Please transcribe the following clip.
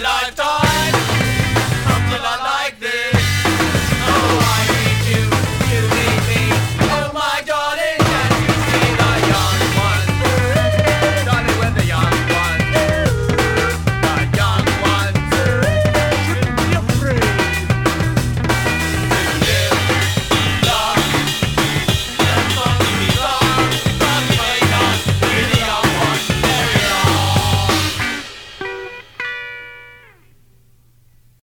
life.